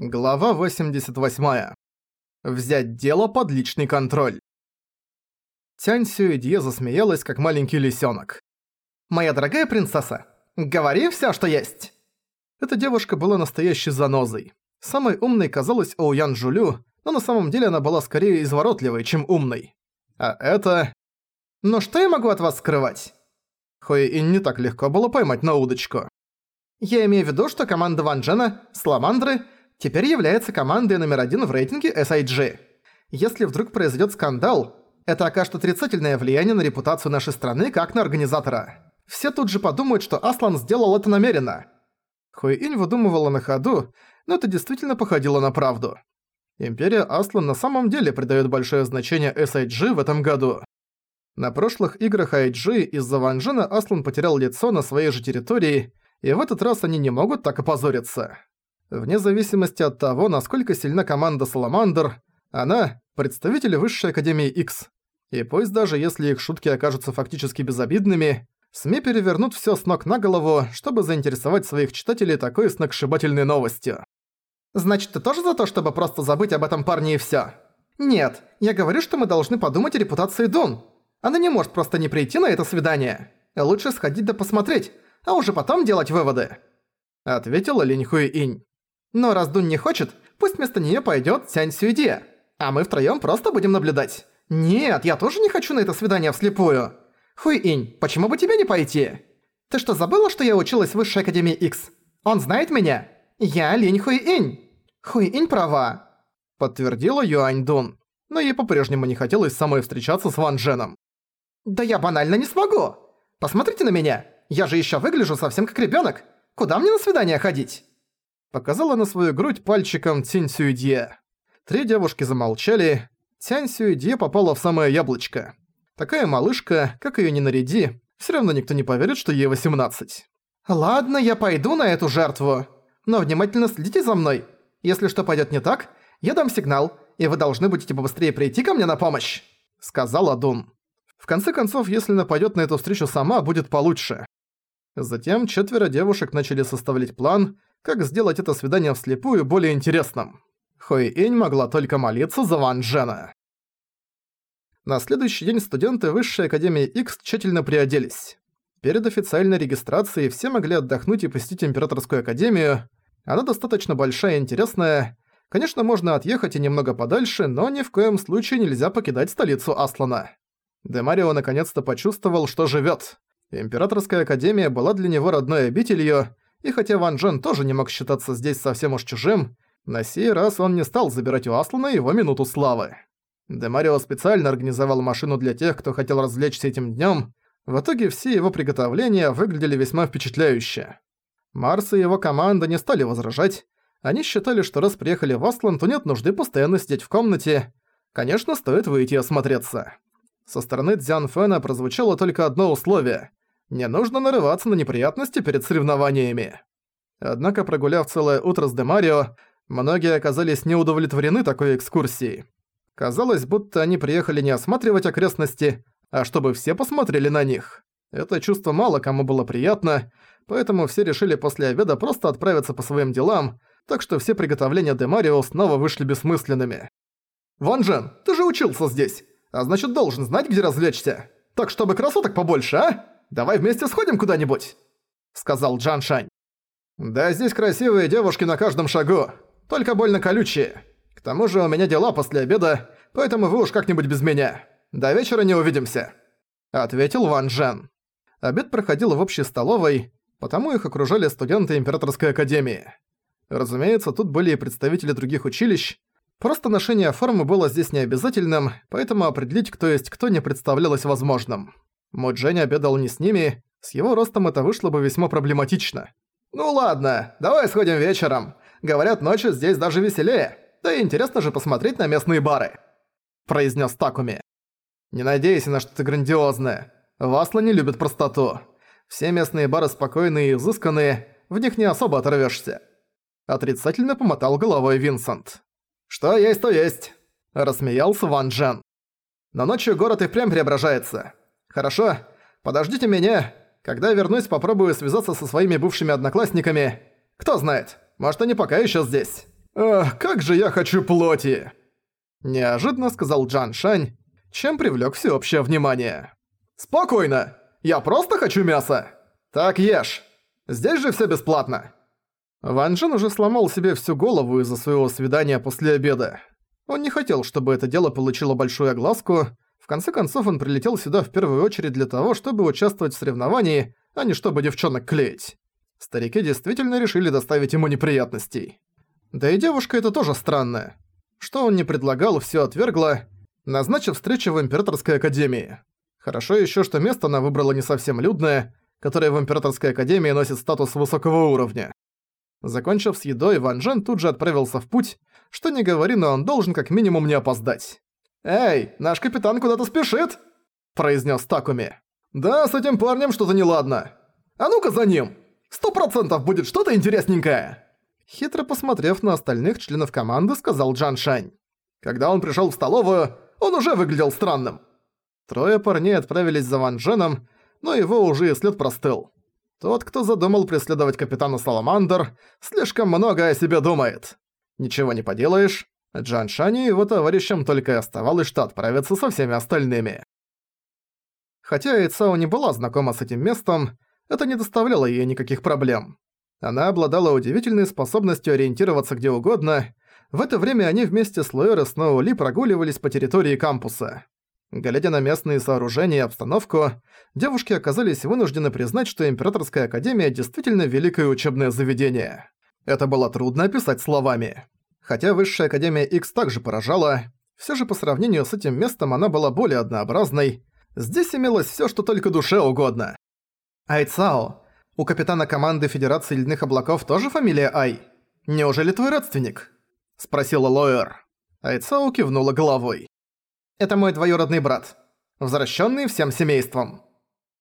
Глава 88. Взять дело под личный контроль. Тянь Сюэдье засмеялась, как маленький лисенок. «Моя дорогая принцесса, говори все, что есть!» Эта девушка была настоящей занозой. Самой умной казалась Оуян Жулю, но на самом деле она была скорее изворотливой, чем умной. А это... «Ну что я могу от вас скрывать?» Хуэин не так легко было поймать на удочку. «Я имею в виду, что команда Ван Джена, Сламандры — теперь является командой номер один в рейтинге SIG. Если вдруг произойдет скандал, это окажет отрицательное влияние на репутацию нашей страны как на организатора. Все тут же подумают, что Аслан сделал это намеренно. Хуэинь выдумывала на ходу, но это действительно походило на правду. Империя Аслан на самом деле придает большое значение SIG в этом году. На прошлых играх IG из-за Ванжена Аслан потерял лицо на своей же территории, и в этот раз они не могут так опозориться. Вне зависимости от того, насколько сильна команда Саламандр, она – представитель Высшей Академии X. И пусть даже если их шутки окажутся фактически безобидными, СМИ перевернут всё с ног на голову, чтобы заинтересовать своих читателей такой сногсшибательной новостью. «Значит, ты тоже за то, чтобы просто забыть об этом парне и всё?» «Нет, я говорю, что мы должны подумать о репутации Дун. Она не может просто не прийти на это свидание. Лучше сходить да посмотреть, а уже потом делать выводы», — ответила Линь Хуи Инь. Но раз Дун не хочет, пусть вместо неё пойдёт Сянь Сюйди. А мы втроём просто будем наблюдать. Нет, я тоже не хочу на это свидание вслепую. Хуй-инь, почему бы тебе не пойти? Ты что, забыла, что я училась в Высшей Академии X? Он знает меня? Я Линь Хуй-инь. Хуй-инь права. Подтвердила Юань Дун. Но ей по-прежнему не хотелось самой встречаться с Ван Дженом. Да я банально не смогу. Посмотрите на меня. Я же ещё выгляжу совсем как ребёнок. Куда мне на свидание ходить? Показала на свою грудь пальчиком Цинь Сюэдье. Три девушки замолчали. Цянь Сюэдье попала в самое яблочко. Такая малышка, как её ни наряди, всё равно никто не поверит, что ей 18. «Ладно, я пойду на эту жертву. Но внимательно следите за мной. Если что пойдёт не так, я дам сигнал, и вы должны будете побыстрее прийти ко мне на помощь», — сказала Дун. В конце концов, если нападёт на эту встречу сама, будет получше. Затем четверо девушек начали составлять план, как сделать это свидание вслепую более интересным. Хуэй Инь могла только молиться за Ван Джена. На следующий день студенты Высшей Академии X тщательно приоделись. Перед официальной регистрацией все могли отдохнуть и посетить Императорскую Академию. Она достаточно большая и интересная. Конечно, можно отъехать и немного подальше, но ни в коем случае нельзя покидать столицу Аслана. Демарио наконец-то почувствовал, что живёт. Императорская Академия была для него родной обителью, и хотя Ван Джен тоже не мог считаться здесь совсем уж чужим, на сей раз он не стал забирать у Аслана его минуту славы. Демарио специально организовал машину для тех, кто хотел развлечься этим днём. В итоге все его приготовления выглядели весьма впечатляюще. Марс и его команда не стали возражать. Они считали, что раз приехали в Аслан, то нет нужды постоянно сидеть в комнате. Конечно, стоит выйти и осмотреться. Со стороны Дзян Фэна прозвучало только одно условие. Не нужно нарываться на неприятности перед соревнованиями. Однако, прогуляв целое утро с Демарио, многие оказались неудовлетворены такой экскурсией. Казалось, будто они приехали не осматривать окрестности, а чтобы все посмотрели на них. Это чувство мало кому было приятно, поэтому все решили после обеда просто отправиться по своим делам, так что все приготовления Демарио снова вышли бессмысленными. «Ван Джен, ты же учился здесь, а значит должен знать, где развлечься. Так чтобы красоток побольше, а?» Давай вместе сходим куда-нибудь», — сказал Джан Шань. «Да здесь красивые девушки на каждом шагу, только больно колючие. К тому же у меня дела после обеда, поэтому вы уж как-нибудь без меня. До вечера не увидимся», — ответил Ван Джен. Обед проходил в общей столовой, потому их окружали студенты Императорской Академии. Разумеется, тут были и представители других училищ, Просто ношение формы было здесь необязательным, поэтому определить, кто есть кто, не представлялось возможным. Моджень обедал не с ними, с его ростом это вышло бы весьма проблематично. «Ну ладно, давай сходим вечером. Говорят, ночью здесь даже веселее. Да и интересно же посмотреть на местные бары», – произнес Такуми. «Не надейся на что-то грандиозное. Васла не любит простоту. Все местные бары спокойные и изысканные, в них не особо оторвешься. Отрицательно помотал головой Винсент. «Что есть, то есть», – рассмеялся Ван Джен. «Но ночью город и прям преображается. Хорошо, подождите меня. Когда вернусь, попробую связаться со своими бывшими одноклассниками. Кто знает, может они пока еще здесь. «Ах, как же я хочу плоти!» Неожиданно сказал Джан Шань, чем привлёк всеобщее внимание. «Спокойно! Я просто хочу мяса! Так ешь! Здесь же всё бесплатно!» Ван Джен уже сломал себе всю голову из-за своего свидания после обеда. Он не хотел, чтобы это дело получило большую огласку. В конце концов, он прилетел сюда в первую очередь для того, чтобы участвовать в соревновании, а не чтобы девчонок клеить. Старики действительно решили доставить ему неприятностей. Да и девушка это тоже странная. Что он не предлагал, всё отвергла, назначив встречу в Императорской Академии. Хорошо ещё, что место она выбрала не совсем людное, которое в Императорской Академии носит статус высокого уровня. Закончив с едой, Ван Джен тут же отправился в путь, что не говори, но он должен как минимум не опоздать. «Эй, наш капитан куда-то спешит!» – произнес Такуми. «Да, с этим парнем что-то неладно. А ну-ка за ним! Сто процентов будет что-то интересненькое!» Хитро посмотрев на остальных членов команды, сказал Джан Шань. Когда он пришёл в столовую, он уже выглядел странным. Трое парней отправились за Ван Дженом, но его уже и след простыл. Тот, кто задумал преследовать капитана Саламандр, слишком много о себе думает. Ничего не поделаешь, Джан Шани и его товарищам только и оставалось, что отправиться со всеми остальными. Хотя Ицао не была знакома с этим местом, это не доставляло ей никаких проблем. Она обладала удивительной способностью ориентироваться где угодно. В это время они вместе с Лоэр и Сноули прогуливались по территории кампуса. Глядя на местные сооружения и обстановку, девушки оказались вынуждены признать, что Императорская Академия действительно великое учебное заведение. Это было трудно описать словами. Хотя Высшая Академия X также поражала, все же по сравнению с этим местом она была более однообразной. Здесь имелось все, что только душе угодно. Айцао, у капитана команды Федерации Ледяных Облаков тоже фамилия Ай? Неужели твой родственник? Спросила Лоэр. Айцао кивнула головой. Это мой двоюродный брат, возвращенный всем семейством.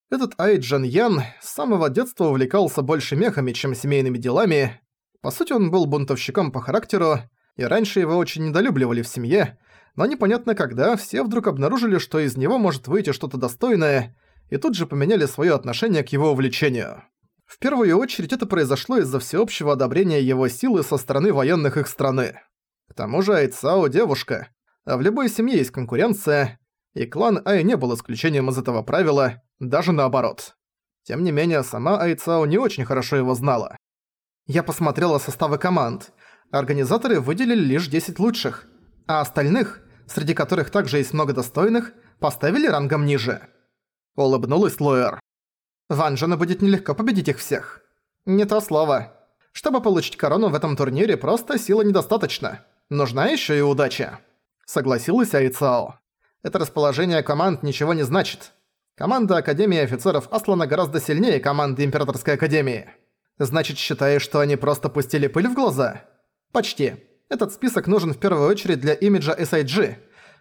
Этот Айджан Ян с самого детства увлекался больше мехами, чем семейными делами. По сути, он был бунтовщиком по характеру, и раньше его очень недолюбливали в семье, но непонятно когда все вдруг обнаружили, что из него может выйти что-то достойное, и тут же поменяли свое отношение к его увлечению. В первую очередь это произошло из-за всеобщего одобрения его силы со стороны военных их страны. К тому же Айцао девушка, а в любой семье есть конкуренция, и клан Ай не был исключением из этого правила, даже наоборот. Тем не менее, сама Айцао не очень хорошо его знала. Я посмотрела составы команд. Организаторы выделили лишь 10 лучших, а остальных, среди которых также есть много достойных, поставили рангом ниже. Улыбнулась Лоэр. Ван Джену будет нелегко победить их всех. Не то слово. Чтобы получить корону в этом турнире, просто силы недостаточно. Нужна еще и удача согласилась Айцао. Это расположение команд ничего не значит. Команда Академии офицеров Аслана гораздо сильнее команды Императорской Академии. Значит, считаешь, что они просто пустили пыль в глаза? Почти. Этот список нужен в первую очередь для имиджа SIG,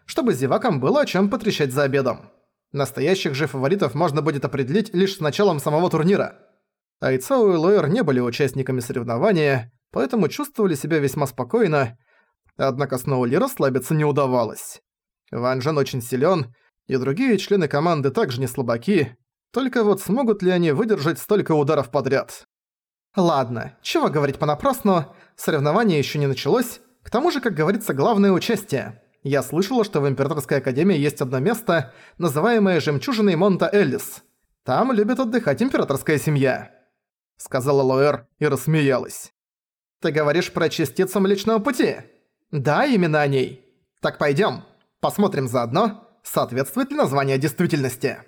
чтобы зевакам было о чем потрещать за обедом. Настоящих же фаворитов можно будет определить лишь с началом самого турнира. Айцао и Лоер не были участниками соревнования, поэтому чувствовали себя весьма спокойно, Однако Сноули расслабиться не удавалось. Ван Джен очень силен, и другие члены команды также не слабаки, только вот смогут ли они выдержать столько ударов подряд? Ладно, чего говорить понапрасну, соревнование еще не началось, к тому же, как говорится, главное участие. Я слышала, что в Императорской Академии есть одно место, называемое «Жемчужиной Монта Эллис». Там любит отдыхать императорская семья. Сказала Лоэр и рассмеялась. «Ты говоришь про частицу Млечного Пути?» Да, именно о ней. Так пойдем, посмотрим заодно, соответствует ли название действительности.